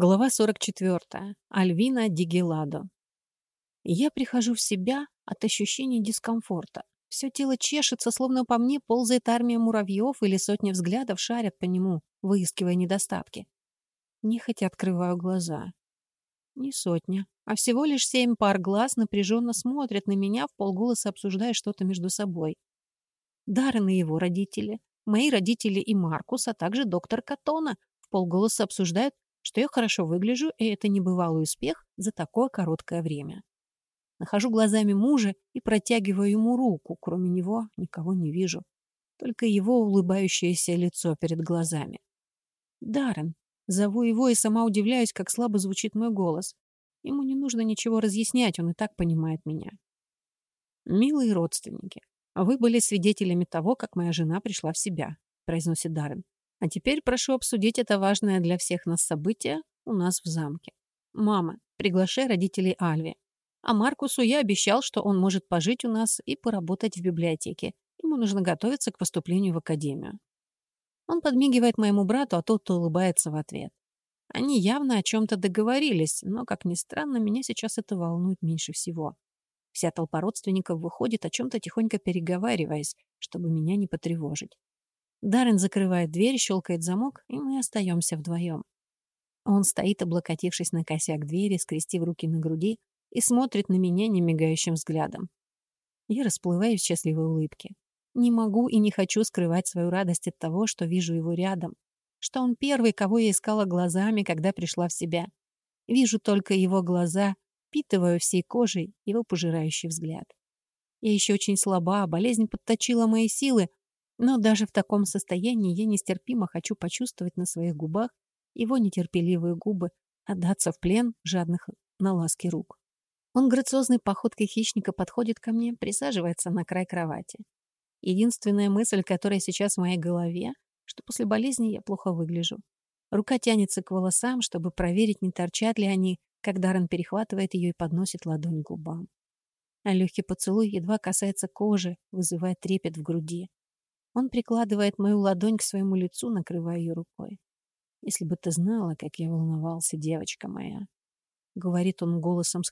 Глава 44. Альвина Дигеладо. Я прихожу в себя от ощущения дискомфорта. Все тело чешется, словно по мне ползает армия муравьев или сотни взглядов шарят по нему, выискивая недостатки. Нехотя открываю глаза. Не сотня, а всего лишь семь пар глаз напряженно смотрят на меня, в полголоса обсуждая что-то между собой. Даррен его родители, мои родители и Маркус, а также доктор Катона в полголоса обсуждают, что я хорошо выгляжу, и это небывалый успех за такое короткое время. Нахожу глазами мужа и протягиваю ему руку. Кроме него никого не вижу. Только его улыбающееся лицо перед глазами. Даррен. Зову его и сама удивляюсь, как слабо звучит мой голос. Ему не нужно ничего разъяснять, он и так понимает меня. «Милые родственники, вы были свидетелями того, как моя жена пришла в себя», произносит Даррен. А теперь прошу обсудить это важное для всех нас событие у нас в замке. Мама, приглашай родителей Альви. А Маркусу я обещал, что он может пожить у нас и поработать в библиотеке. Ему нужно готовиться к поступлению в академию. Он подмигивает моему брату, а тот улыбается в ответ. Они явно о чем-то договорились, но, как ни странно, меня сейчас это волнует меньше всего. Вся толпа родственников выходит, о чем-то тихонько переговариваясь, чтобы меня не потревожить. Даррен закрывает дверь, щелкает замок, и мы остаемся вдвоем. Он стоит, облокотившись на косяк двери, скрестив руки на груди, и смотрит на меня немигающим взглядом. Я расплываюсь в счастливой улыбке. Не могу и не хочу скрывать свою радость от того, что вижу его рядом, что он первый, кого я искала глазами, когда пришла в себя. Вижу только его глаза, впитываю всей кожей его пожирающий взгляд. Я еще очень слаба, болезнь подточила мои силы, но даже в таком состоянии я нестерпимо хочу почувствовать на своих губах его нетерпеливые губы, отдаться в плен жадных на ласки рук. Он грациозной походкой хищника подходит ко мне, присаживается на край кровати. Единственная мысль, которая сейчас в моей голове, что после болезни я плохо выгляжу. Рука тянется к волосам, чтобы проверить, не торчат ли они, как Даррен перехватывает ее и подносит ладонь к губам. А легкий поцелуй едва касается кожи, вызывая трепет в груди. Он прикладывает мою ладонь к своему лицу, накрывая ее рукой. «Если бы ты знала, как я волновался, девочка моя», — говорит он голосом с.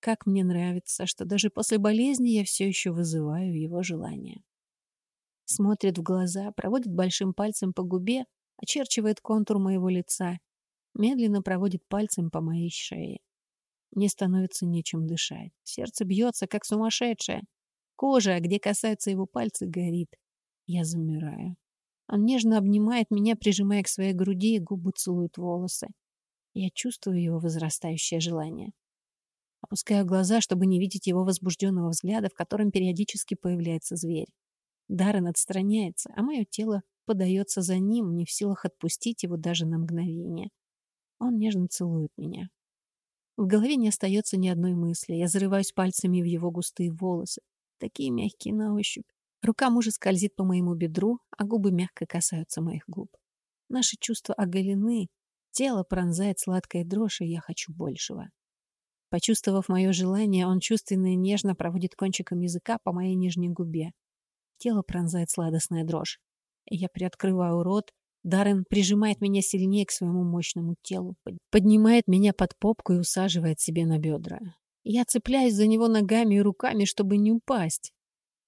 «Как мне нравится, что даже после болезни я все еще вызываю его желание». Смотрит в глаза, проводит большим пальцем по губе, очерчивает контур моего лица, медленно проводит пальцем по моей шее. Мне становится нечем дышать. Сердце бьется, как сумасшедшее. Кожа, где касаются его пальцы, горит. Я замираю. Он нежно обнимает меня, прижимая к своей груди, и губы целуют волосы. Я чувствую его возрастающее желание. Опускаю глаза, чтобы не видеть его возбужденного взгляда, в котором периодически появляется зверь. Даррен отстраняется, а мое тело подается за ним, не в силах отпустить его даже на мгновение. Он нежно целует меня. В голове не остается ни одной мысли. Я зарываюсь пальцами в его густые волосы такие мягкие на ощупь. Рука мужа скользит по моему бедру, а губы мягко касаются моих губ. Наши чувства оголены, тело пронзает сладкая дрожь, и я хочу большего. Почувствовав мое желание, он чувственно и нежно проводит кончиком языка по моей нижней губе. Тело пронзает сладостная дрожь. Я приоткрываю рот, Даррен прижимает меня сильнее к своему мощному телу, поднимает меня под попку и усаживает себе на бедра. Я цепляюсь за него ногами и руками, чтобы не упасть.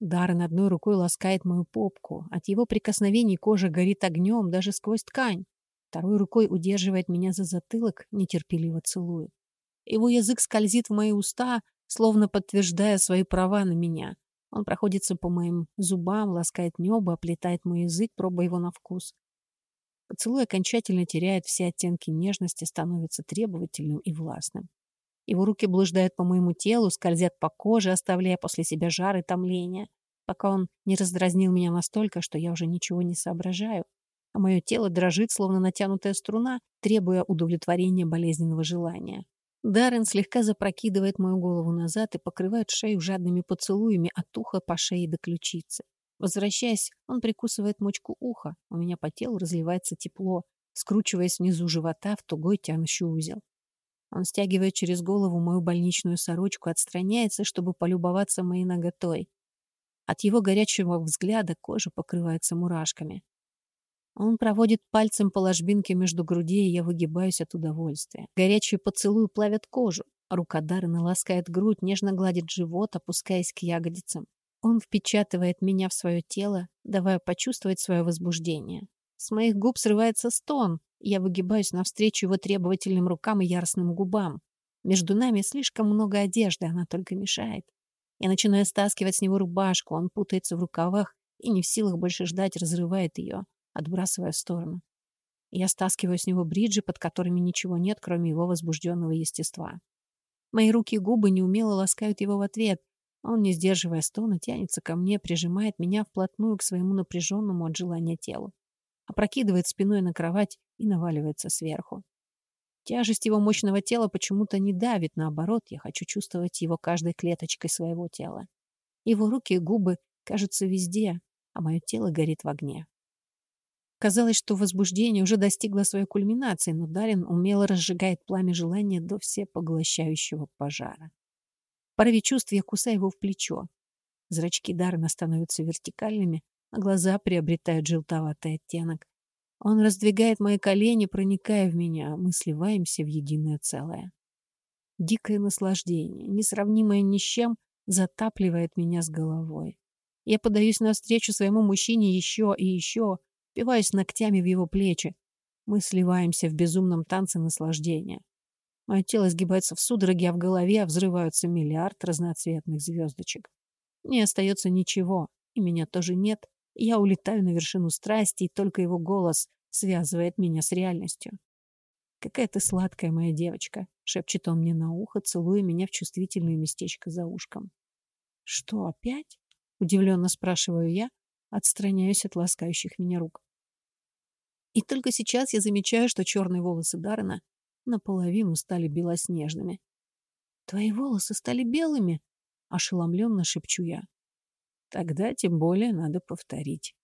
Даррен одной рукой ласкает мою попку. От его прикосновений кожа горит огнем даже сквозь ткань. Второй рукой удерживает меня за затылок, нетерпеливо целует. Его язык скользит в мои уста, словно подтверждая свои права на меня. Он проходится по моим зубам, ласкает небо, оплетает мой язык, пробуя его на вкус. Поцелуй окончательно теряет все оттенки нежности, становится требовательным и властным. Его руки блуждают по моему телу, скользят по коже, оставляя после себя жар и томление, пока он не раздразнил меня настолько, что я уже ничего не соображаю, а мое тело дрожит, словно натянутая струна, требуя удовлетворения болезненного желания. Даррен слегка запрокидывает мою голову назад и покрывает шею жадными поцелуями от уха по шее до ключицы. Возвращаясь, он прикусывает мочку уха, у меня по телу разливается тепло, скручиваясь внизу живота в тугой тянущий узел. Он стягивает через голову мою больничную сорочку, отстраняется, чтобы полюбоваться моей наготой. От его горячего взгляда кожа покрывается мурашками. Он проводит пальцем по ложбинке между грудей, и я выгибаюсь от удовольствия. Горячие поцелуи плавят кожу. Рука Даррена ласкает грудь, нежно гладит живот, опускаясь к ягодицам. Он впечатывает меня в свое тело, давая почувствовать свое возбуждение. С моих губ срывается стон. Я выгибаюсь навстречу его требовательным рукам и яростным губам. Между нами слишком много одежды, она только мешает. Я начинаю стаскивать с него рубашку, он путается в рукавах и не в силах больше ждать, разрывает ее отбрасывая в сторону. Я стаскиваю с него бриджи, под которыми ничего нет, кроме его возбужденного естества. Мои руки и губы неумело ласкают его в ответ. Он, не сдерживая стона, тянется ко мне, прижимает меня вплотную к своему напряженному от желания телу. Опрокидывает спиной на кровать и наваливается сверху. Тяжесть его мощного тела почему-то не давит, наоборот, я хочу чувствовать его каждой клеточкой своего тела. Его руки и губы кажутся везде, а мое тело горит в огне. Казалось, что возбуждение уже достигло своей кульминации, но Дарин умело разжигает пламя желания до всепоглощающего пожара. В порыве чувств я кусаю его в плечо. Зрачки Дарина становятся вертикальными, а глаза приобретают желтоватый оттенок. Он раздвигает мои колени, проникая в меня, мы сливаемся в единое целое. Дикое наслаждение, несравнимое ни с чем, затапливает меня с головой. Я подаюсь навстречу своему мужчине еще и еще, впиваюсь ногтями в его плечи. Мы сливаемся в безумном танце наслаждения. Мое тело сгибается в судороге, а в голове взрываются миллиард разноцветных звездочек. Не остается ничего, и меня тоже нет. Я улетаю на вершину страсти, и только его голос связывает меня с реальностью. «Какая ты сладкая моя девочка!» — шепчет он мне на ухо, целуя меня в чувствительное местечко за ушком. «Что, опять?» — удивленно спрашиваю я, отстраняюсь от ласкающих меня рук. И только сейчас я замечаю, что черные волосы Даррена наполовину стали белоснежными. «Твои волосы стали белыми?» — ошеломленно шепчу я. «Тогда тем более надо повторить».